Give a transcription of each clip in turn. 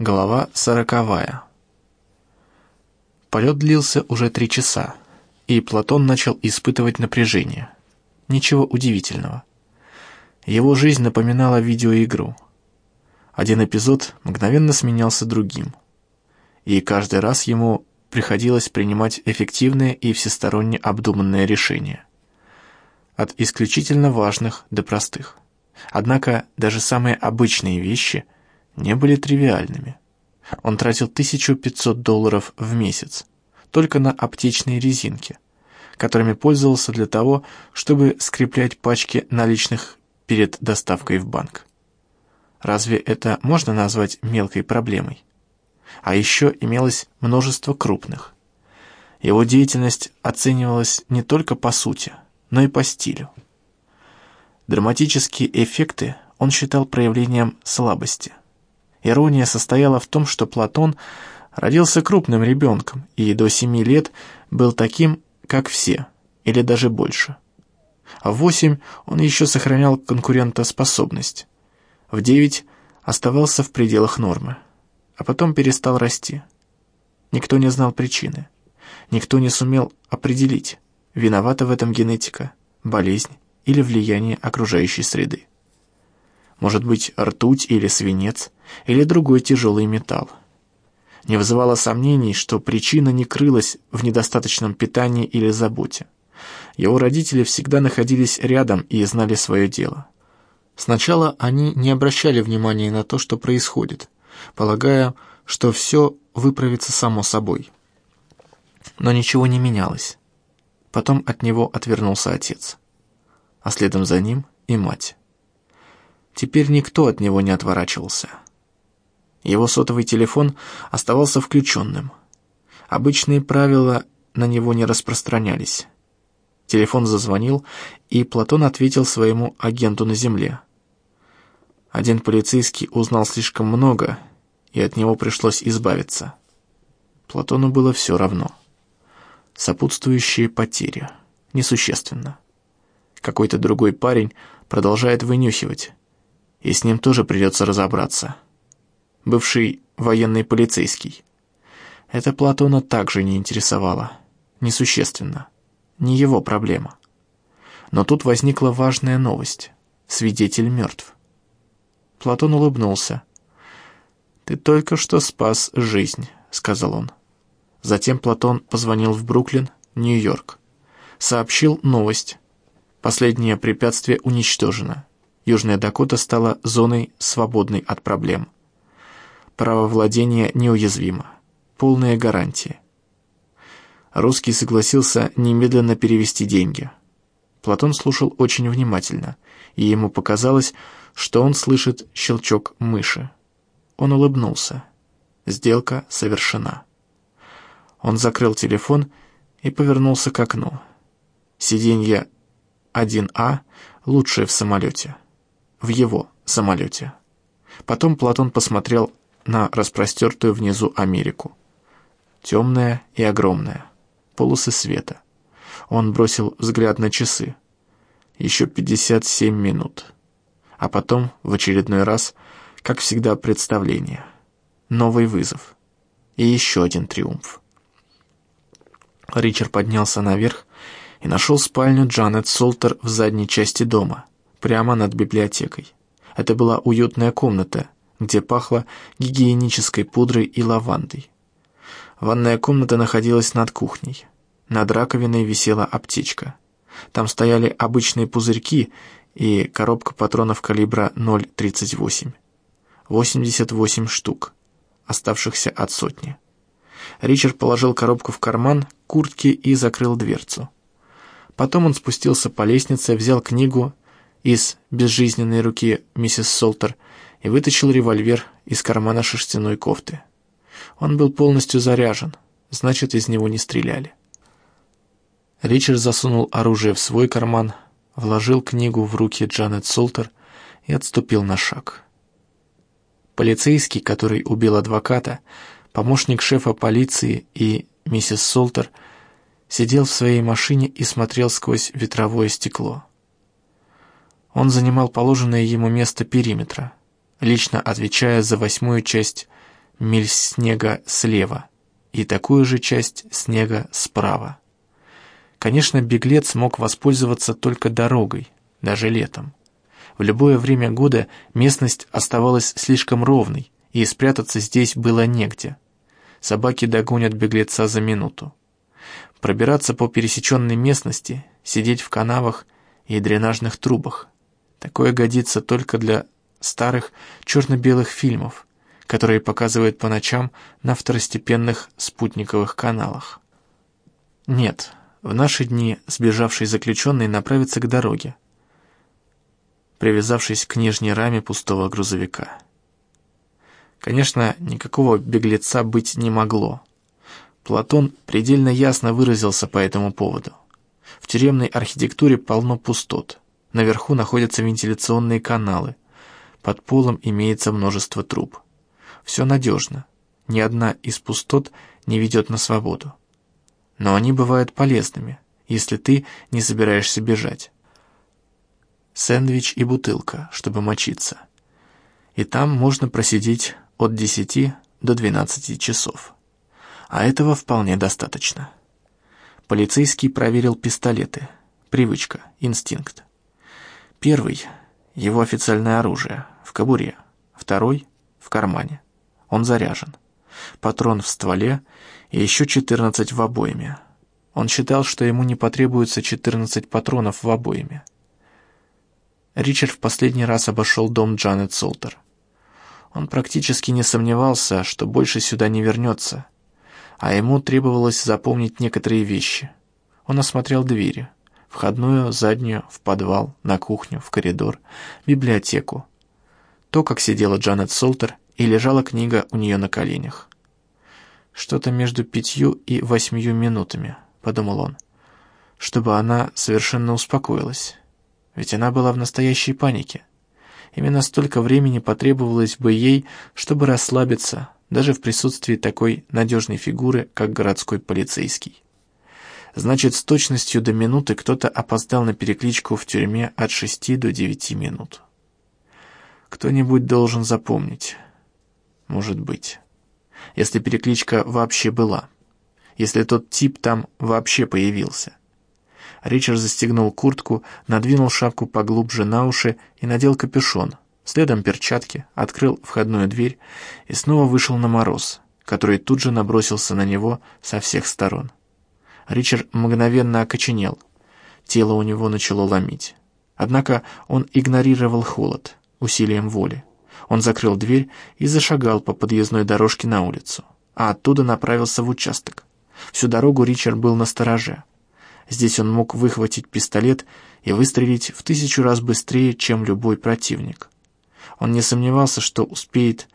Глава сороковая. Полет длился уже три часа, и Платон начал испытывать напряжение. Ничего удивительного. Его жизнь напоминала видеоигру. Один эпизод мгновенно сменялся другим. И каждый раз ему приходилось принимать эффективные и всесторонне обдуманные решения. От исключительно важных до простых. Однако даже самые обычные вещи – не были тривиальными. Он тратил 1500 долларов в месяц только на аптечные резинки, которыми пользовался для того, чтобы скреплять пачки наличных перед доставкой в банк. Разве это можно назвать мелкой проблемой? А еще имелось множество крупных. Его деятельность оценивалась не только по сути, но и по стилю. Драматические эффекты он считал проявлением слабости – Ирония состояла в том, что Платон родился крупным ребенком и до семи лет был таким, как все, или даже больше. А в восемь он еще сохранял конкурентоспособность. В девять оставался в пределах нормы, а потом перестал расти. Никто не знал причины. Никто не сумел определить, виновата в этом генетика, болезнь или влияние окружающей среды. Может быть, ртуть или свинец, или другой тяжелый металл. Не вызывало сомнений, что причина не крылась в недостаточном питании или заботе. Его родители всегда находились рядом и знали свое дело. Сначала они не обращали внимания на то, что происходит, полагая, что все выправится само собой. Но ничего не менялось. Потом от него отвернулся отец, а следом за ним и мать. Теперь никто от него не отворачивался. Его сотовый телефон оставался включенным. Обычные правила на него не распространялись. Телефон зазвонил, и Платон ответил своему агенту на земле. Один полицейский узнал слишком много, и от него пришлось избавиться. Платону было все равно. Сопутствующие потери. Несущественно. Какой-то другой парень продолжает вынюхивать, и с ним тоже придется разобраться. Бывший военный полицейский. Это Платона также не интересовало. Несущественно. Не его проблема. Но тут возникла важная новость. Свидетель мертв. Платон улыбнулся. «Ты только что спас жизнь», — сказал он. Затем Платон позвонил в Бруклин, Нью-Йорк. Сообщил новость. Последнее препятствие уничтожено. Южная Дакота стала зоной, свободной от проблем. Право владения неуязвимо. Полная гарантия. Русский согласился немедленно перевести деньги. Платон слушал очень внимательно, и ему показалось, что он слышит щелчок мыши. Он улыбнулся. Сделка совершена. Он закрыл телефон и повернулся к окну. Сиденье 1А лучшее в самолете в его самолете. Потом Платон посмотрел на распростертую внизу Америку. Темная и огромная, полосы света. Он бросил взгляд на часы. Еще 57 минут. А потом, в очередной раз, как всегда, представление. Новый вызов. И еще один триумф. Ричард поднялся наверх и нашел спальню Джанет Солтер в задней части дома — прямо над библиотекой. Это была уютная комната, где пахло гигиенической пудрой и лавандой. Ванная комната находилась над кухней. Над раковиной висела аптечка. Там стояли обычные пузырьки и коробка патронов калибра 0,38. 88 штук, оставшихся от сотни. Ричард положил коробку в карман куртки и закрыл дверцу. Потом он спустился по лестнице, взял книгу из безжизненной руки миссис Солтер и вытащил револьвер из кармана шерстяной кофты. Он был полностью заряжен, значит, из него не стреляли. Ричард засунул оружие в свой карман, вложил книгу в руки Джанет Солтер и отступил на шаг. Полицейский, который убил адвоката, помощник шефа полиции и миссис Солтер, сидел в своей машине и смотрел сквозь ветровое стекло. Он занимал положенное ему место периметра, лично отвечая за восьмую часть миль снега слева и такую же часть снега справа. Конечно, беглец мог воспользоваться только дорогой, даже летом. В любое время года местность оставалась слишком ровной, и спрятаться здесь было негде. Собаки догонят беглеца за минуту. Пробираться по пересеченной местности, сидеть в канавах и дренажных трубах. Такое годится только для старых черно-белых фильмов, которые показывают по ночам на второстепенных спутниковых каналах. Нет, в наши дни сбежавший заключенный направится к дороге, привязавшись к нижней раме пустого грузовика. Конечно, никакого беглеца быть не могло. Платон предельно ясно выразился по этому поводу. В тюремной архитектуре полно пустот. Наверху находятся вентиляционные каналы. Под полом имеется множество труб. Все надежно. Ни одна из пустот не ведет на свободу. Но они бывают полезными, если ты не собираешься бежать. Сэндвич и бутылка, чтобы мочиться. И там можно просидеть от 10 до 12 часов. А этого вполне достаточно. Полицейский проверил пистолеты. Привычка, инстинкт. Первый — его официальное оружие, в кобуре. Второй — в кармане. Он заряжен. Патрон в стволе и еще 14 в обойме. Он считал, что ему не потребуется 14 патронов в обойме. Ричард в последний раз обошел дом Джанет Солтер. Он практически не сомневался, что больше сюда не вернется, а ему требовалось запомнить некоторые вещи. Он осмотрел двери. Входную, заднюю, в подвал, на кухню, в коридор, библиотеку. То, как сидела Джанет Солтер, и лежала книга у нее на коленях. «Что-то между пятью и восьмью минутами», — подумал он, чтобы она совершенно успокоилась. Ведь она была в настоящей панике. Именно столько времени потребовалось бы ей, чтобы расслабиться, даже в присутствии такой надежной фигуры, как городской полицейский. Значит, с точностью до минуты кто-то опоздал на перекличку в тюрьме от шести до девяти минут. Кто-нибудь должен запомнить. Может быть. Если перекличка вообще была. Если тот тип там вообще появился. Ричард застегнул куртку, надвинул шапку поглубже на уши и надел капюшон. Следом перчатки, открыл входную дверь и снова вышел на мороз, который тут же набросился на него со всех сторон. Ричард мгновенно окоченел. Тело у него начало ломить. Однако он игнорировал холод усилием воли. Он закрыл дверь и зашагал по подъездной дорожке на улицу, а оттуда направился в участок. Всю дорогу Ричард был на стороже. Здесь он мог выхватить пистолет и выстрелить в тысячу раз быстрее, чем любой противник. Он не сомневался, что успеет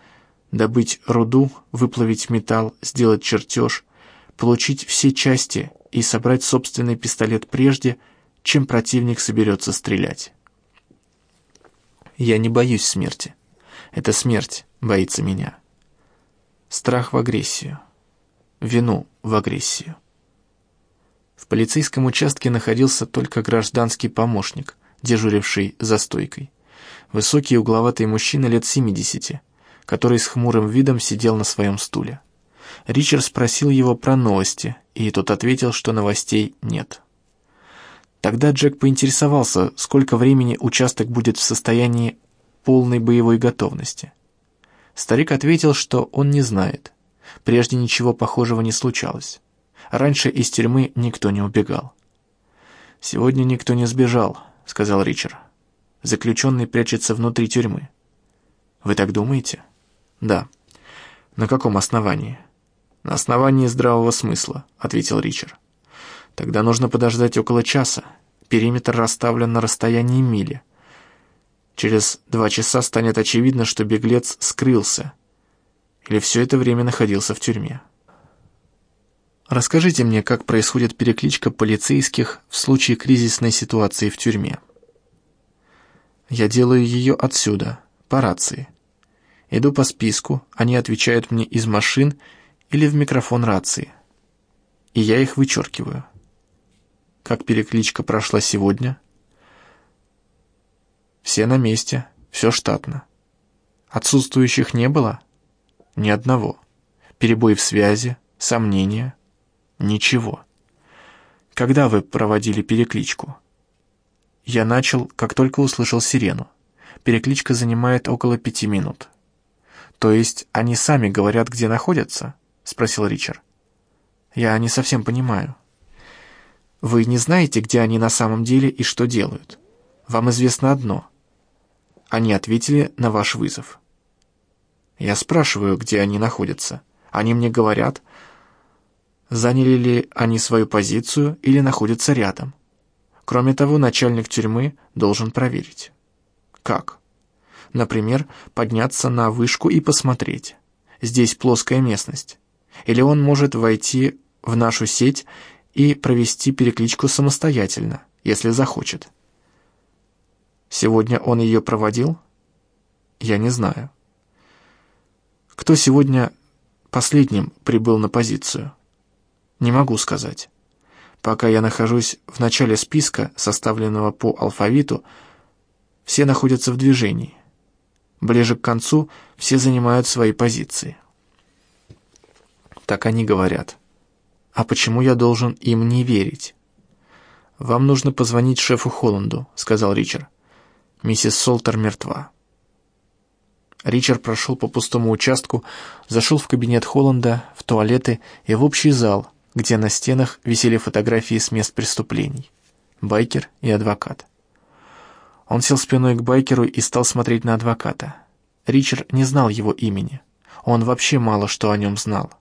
добыть руду, выплавить металл, сделать чертеж, получить все части и собрать собственный пистолет прежде, чем противник соберется стрелять. «Я не боюсь смерти», это смерть боится меня. Страх в агрессию. Вину в агрессию. В полицейском участке находился только гражданский помощник, дежуривший за стойкой. Высокий угловатый мужчина лет 70, который с хмурым видом сидел на своем стуле. Ричард спросил его про новости, и тот ответил, что новостей нет. Тогда Джек поинтересовался, сколько времени участок будет в состоянии полной боевой готовности. Старик ответил, что он не знает. Прежде ничего похожего не случалось. Раньше из тюрьмы никто не убегал. «Сегодня никто не сбежал», — сказал Ричард. «Заключенный прячется внутри тюрьмы». «Вы так думаете?» «Да». «На каком основании?» «На основании здравого смысла», — ответил Ричард. «Тогда нужно подождать около часа. Периметр расставлен на расстоянии мили. Через два часа станет очевидно, что беглец скрылся или все это время находился в тюрьме. Расскажите мне, как происходит перекличка полицейских в случае кризисной ситуации в тюрьме. Я делаю ее отсюда, по рации. Иду по списку, они отвечают мне из машин или в микрофон рации. И я их вычеркиваю. Как перекличка прошла сегодня – все на месте, все штатно. Отсутствующих не было? Ни одного. Перебой в связи, сомнения. Ничего. Когда вы проводили перекличку? Я начал, как только услышал сирену. Перекличка занимает около пяти минут. То есть они сами говорят, где находятся? Спросил Ричард. Я не совсем понимаю. Вы не знаете, где они на самом деле и что делают. Вам известно одно. Они ответили на ваш вызов. Я спрашиваю, где они находятся. Они мне говорят, заняли ли они свою позицию или находятся рядом. Кроме того, начальник тюрьмы должен проверить. Как? Например, подняться на вышку и посмотреть. Здесь плоская местность. Или он может войти в нашу сеть и провести перекличку самостоятельно, если захочет. Сегодня он ее проводил? Я не знаю. Кто сегодня последним прибыл на позицию? Не могу сказать. Пока я нахожусь в начале списка, составленного по алфавиту, все находятся в движении. Ближе к концу все занимают свои позиции. Так они говорят. А почему я должен им не верить? «Вам нужно позвонить шефу Холланду», — сказал Ричард. «Миссис Солтер мертва». Ричард прошел по пустому участку, зашел в кабинет Холланда, в туалеты и в общий зал, где на стенах висели фотографии с мест преступлений. Байкер и адвокат. Он сел спиной к байкеру и стал смотреть на адвоката. Ричард не знал его имени. Он вообще мало что о нем знал.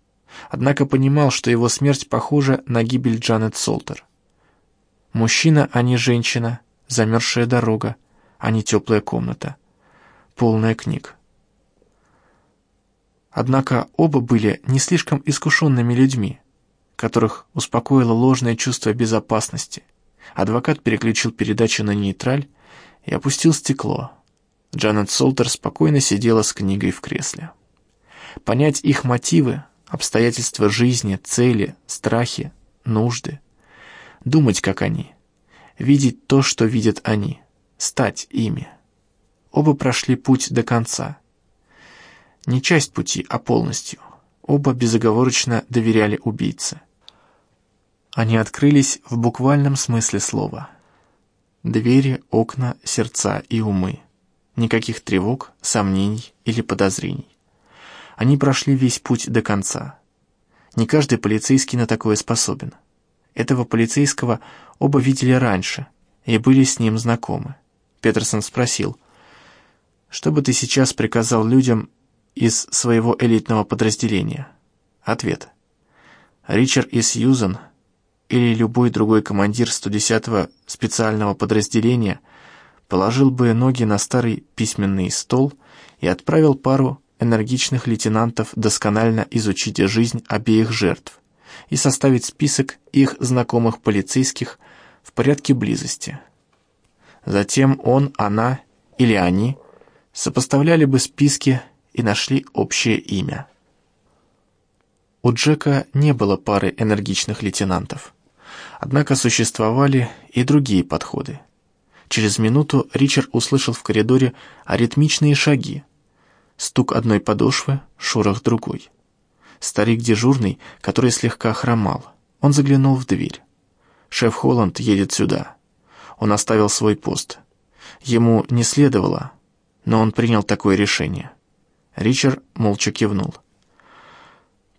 Однако понимал, что его смерть похожа на гибель Джанет Солтер. Мужчина, а не женщина, замерзшая дорога, а не теплая комната. Полная книг. Однако оба были не слишком искушенными людьми, которых успокоило ложное чувство безопасности. Адвокат переключил передачу на нейтраль и опустил стекло. Джанет Солтер спокойно сидела с книгой в кресле. Понять их мотивы, обстоятельства жизни, цели, страхи, нужды. Думать, как они. Видеть то, что видят они. Стать ими. Оба прошли путь до конца. Не часть пути, а полностью. Оба безоговорочно доверяли убийце. Они открылись в буквальном смысле слова. Двери, окна, сердца и умы. Никаких тревог, сомнений или подозрений. Они прошли весь путь до конца. Не каждый полицейский на такое способен. Этого полицейского оба видели раньше и были с ним знакомы. Петерсон спросил, «Что бы ты сейчас приказал людям из своего элитного подразделения?» Ответ. Ричард и Сьюзан или любой другой командир 110-го специального подразделения положил бы ноги на старый письменный стол и отправил пару энергичных лейтенантов досконально изучить жизнь обеих жертв и составить список их знакомых полицейских в порядке близости. Затем он, она или они сопоставляли бы списки и нашли общее имя. У Джека не было пары энергичных лейтенантов. Однако существовали и другие подходы. Через минуту Ричард услышал в коридоре аритмичные шаги. Стук одной подошвы, шорох другой. Старик дежурный, который слегка хромал. Он заглянул в дверь. «Шеф Холланд едет сюда». Он оставил свой пост. Ему не следовало, но он принял такое решение. Ричард молча кивнул.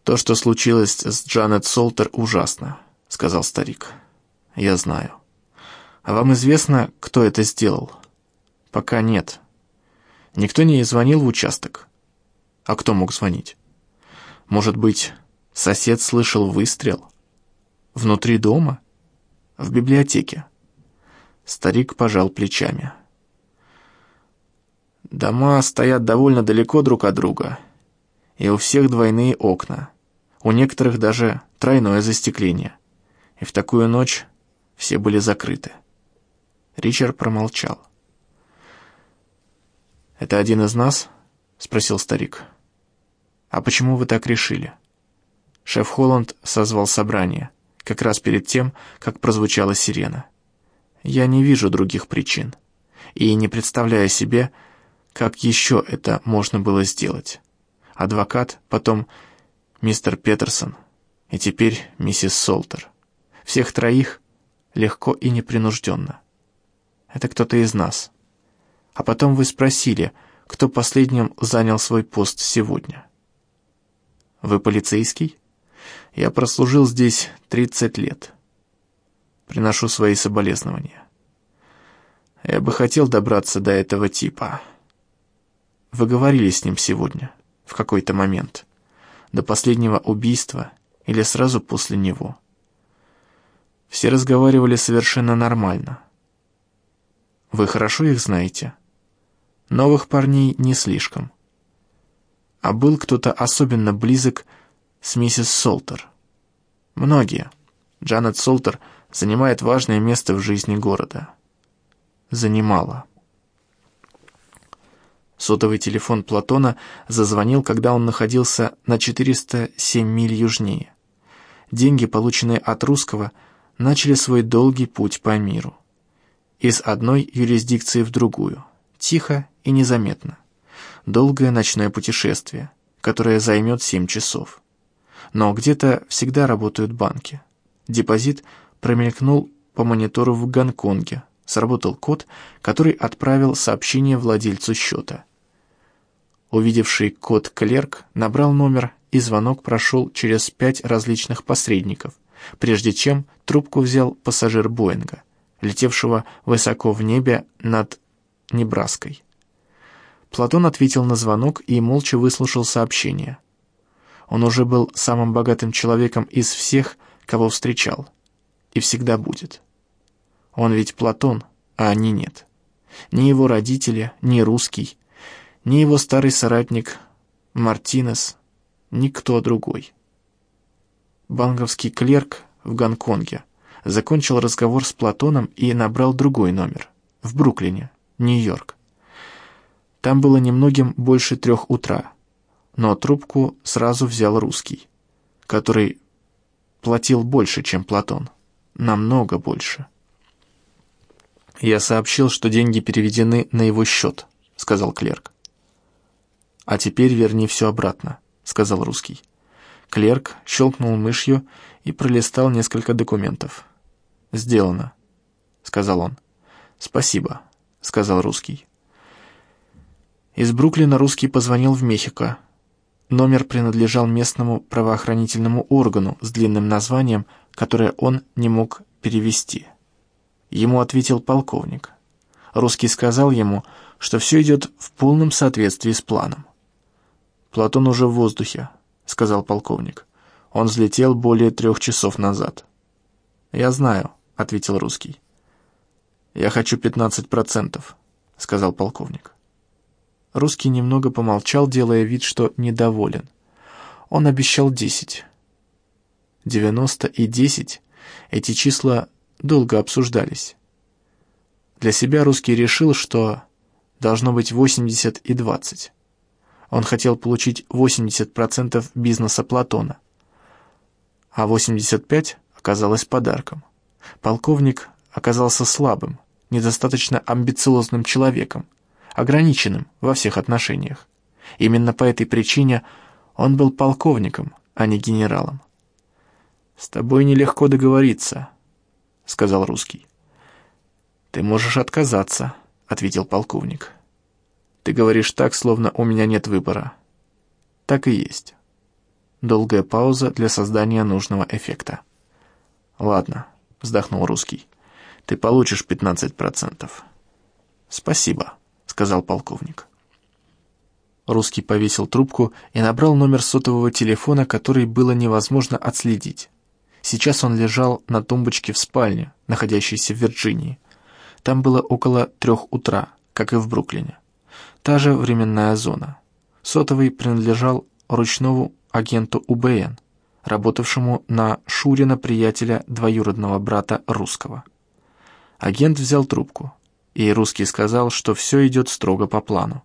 «То, что случилось с Джанет Солтер, ужасно», — сказал старик. «Я знаю. А вам известно, кто это сделал?» «Пока нет. Никто не звонил в участок. А кто мог звонить?» «Может быть, сосед слышал выстрел?» «Внутри дома? В библиотеке?» Старик пожал плечами. Дома стоят довольно далеко друг от друга, и у всех двойные окна, у некоторых даже тройное застекление, и в такую ночь все были закрыты. Ричард промолчал. «Это один из нас?» — спросил старик. «А почему вы так решили?» Шеф Холланд созвал собрание, как раз перед тем, как прозвучала сирена. «Я не вижу других причин, и не представляю себе, как еще это можно было сделать? адвокат, потом мистер Петерсон и теперь миссис Солтер. Всех троих легко и непринужденно. Это кто-то из нас. А потом вы спросили, кто последним занял свой пост сегодня. Вы полицейский? Я прослужил здесь 30 лет. Приношу свои соболезнования. Я бы хотел добраться до этого типа. Вы говорили с ним сегодня, в какой-то момент, до последнего убийства или сразу после него. Все разговаривали совершенно нормально. Вы хорошо их знаете? Новых парней не слишком. А был кто-то особенно близок с миссис Солтер? Многие. Джанет Солтер занимает важное место в жизни города. Занимала. Сотовый телефон Платона зазвонил, когда он находился на 407 миль южнее. Деньги, полученные от русского, начали свой долгий путь по миру. Из одной юрисдикции в другую, тихо и незаметно. Долгое ночное путешествие, которое займет 7 часов. Но где-то всегда работают банки. Депозит промелькнул по монитору в Гонконге, сработал код, который отправил сообщение владельцу счета. Увидевший код клерк набрал номер, и звонок прошел через пять различных посредников, прежде чем трубку взял пассажир Боинга, летевшего высоко в небе над Небраской. Платон ответил на звонок и молча выслушал сообщение. Он уже был самым богатым человеком из всех, кого встречал, и всегда будет. Он ведь Платон, а они нет. Ни его родители, ни русский, ни его старый соратник Мартинес, никто другой. Банковский клерк в Гонконге закончил разговор с Платоном и набрал другой номер, в Бруклине, Нью-Йорк. Там было немногим больше трех утра, но трубку сразу взял русский, который платил больше, чем Платон, намного больше. «Я сообщил, что деньги переведены на его счет», — сказал клерк. «А теперь верни все обратно», — сказал русский. Клерк щелкнул мышью и пролистал несколько документов. «Сделано», — сказал он. «Спасибо», — сказал русский. Из Бруклина русский позвонил в Мехико. Номер принадлежал местному правоохранительному органу с длинным названием, которое он не мог перевести. Ему ответил полковник. Русский сказал ему, что все идет в полном соответствии с планом. «Платон уже в воздухе», — сказал полковник. «Он взлетел более трех часов назад». «Я знаю», — ответил русский. «Я хочу пятнадцать процентов», — сказал полковник. Русский немного помолчал, делая вид, что недоволен. Он обещал десять. Девяносто и десять — эти числа долго обсуждались. Для себя русский решил, что должно быть восемьдесят и двадцать. Он хотел получить 80% бизнеса Платона, а 85% оказалось подарком. Полковник оказался слабым, недостаточно амбициозным человеком, ограниченным во всех отношениях. Именно по этой причине он был полковником, а не генералом. «С тобой нелегко договориться», — сказал русский. «Ты можешь отказаться», — ответил полковник. Ты говоришь так, словно у меня нет выбора. Так и есть. Долгая пауза для создания нужного эффекта. Ладно, вздохнул русский. Ты получишь 15%. Спасибо, сказал полковник. Русский повесил трубку и набрал номер сотового телефона, который было невозможно отследить. Сейчас он лежал на тумбочке в спальне, находящейся в Вирджинии. Там было около трех утра, как и в Бруклине. Та же временная зона. Сотовый принадлежал ручному агенту УБН, работавшему на Шурина приятеля двоюродного брата русского. Агент взял трубку, и русский сказал, что все идет строго по плану.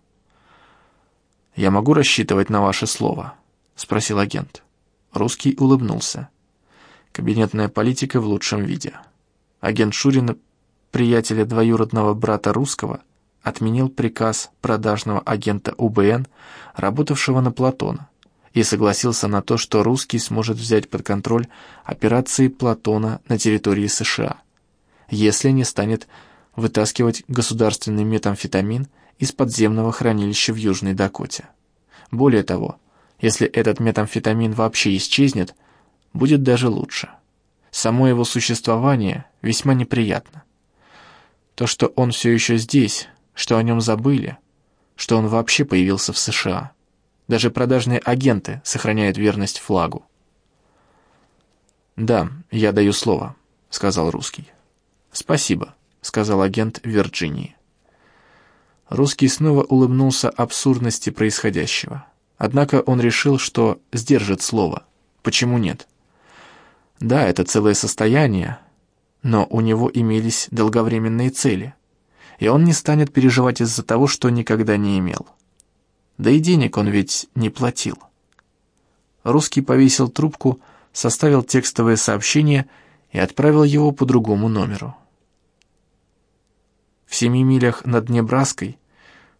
«Я могу рассчитывать на ваше слово?» — спросил агент. Русский улыбнулся. Кабинетная политика в лучшем виде. Агент Шурина, приятеля двоюродного брата русского, отменил приказ продажного агента УБН, работавшего на Платона, и согласился на то, что русский сможет взять под контроль операции Платона на территории США, если не станет вытаскивать государственный метамфетамин из подземного хранилища в Южной Дакоте. Более того, если этот метамфетамин вообще исчезнет, будет даже лучше. Само его существование весьма неприятно. То, что он все еще здесь, что о нем забыли, что он вообще появился в США. Даже продажные агенты сохраняют верность флагу. «Да, я даю слово», — сказал русский. «Спасибо», — сказал агент Вирджинии. Русский снова улыбнулся абсурдности происходящего. Однако он решил, что сдержит слово. Почему нет? Да, это целое состояние, но у него имелись долговременные цели, и он не станет переживать из-за того, что никогда не имел. Да и денег он ведь не платил. Русский повесил трубку, составил текстовое сообщение и отправил его по другому номеру. В семи милях над Небраской,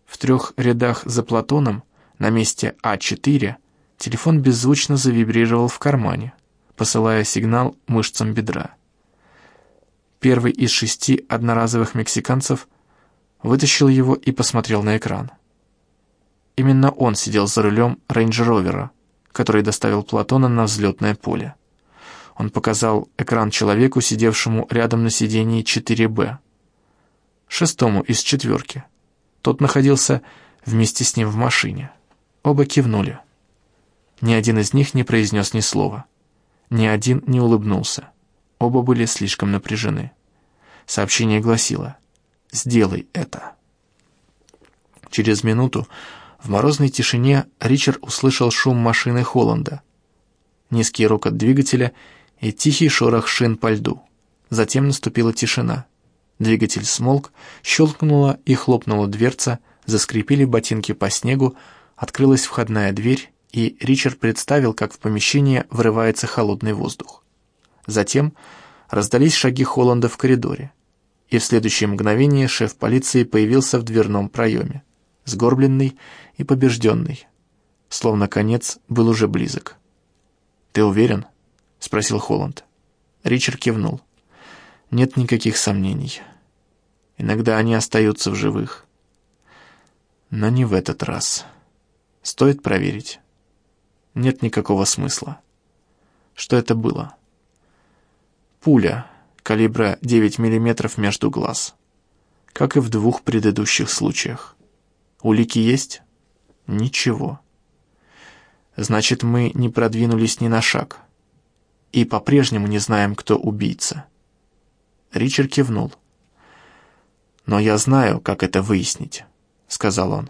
в трех рядах за Платоном, на месте А4, телефон беззвучно завибрировал в кармане, посылая сигнал мышцам бедра. Первый из шести одноразовых мексиканцев вытащил его и посмотрел на экран. Именно он сидел за рулем рейндж-ровера, который доставил Платона на взлетное поле. Он показал экран человеку, сидевшему рядом на сидении 4Б шестому из четверки. Тот находился вместе с ним в машине. Оба кивнули. Ни один из них не произнес ни слова. Ни один не улыбнулся. Оба были слишком напряжены. Сообщение гласило «Сделай это». Через минуту в морозной тишине Ричард услышал шум машины Холланда, низкий рокот двигателя и тихий шорох шин по льду. Затем наступила тишина. Двигатель смолк, щелкнула и хлопнула дверца, заскрипели ботинки по снегу, открылась входная дверь, и Ричард представил, как в помещение врывается холодный воздух. Затем раздались шаги Холланда в коридоре, и в следующее мгновение шеф полиции появился в дверном проеме, сгорбленный и побежденный, словно конец был уже близок. «Ты уверен?» — спросил Холланд. Ричард кивнул. «Нет никаких сомнений». Иногда они остаются в живых. Но не в этот раз. Стоит проверить. Нет никакого смысла. Что это было? Пуля калибра 9 мм между глаз. Как и в двух предыдущих случаях. Улики есть? Ничего. Значит, мы не продвинулись ни на шаг. И по-прежнему не знаем, кто убийца. Ричард кивнул. «Но я знаю, как это выяснить», — сказал он.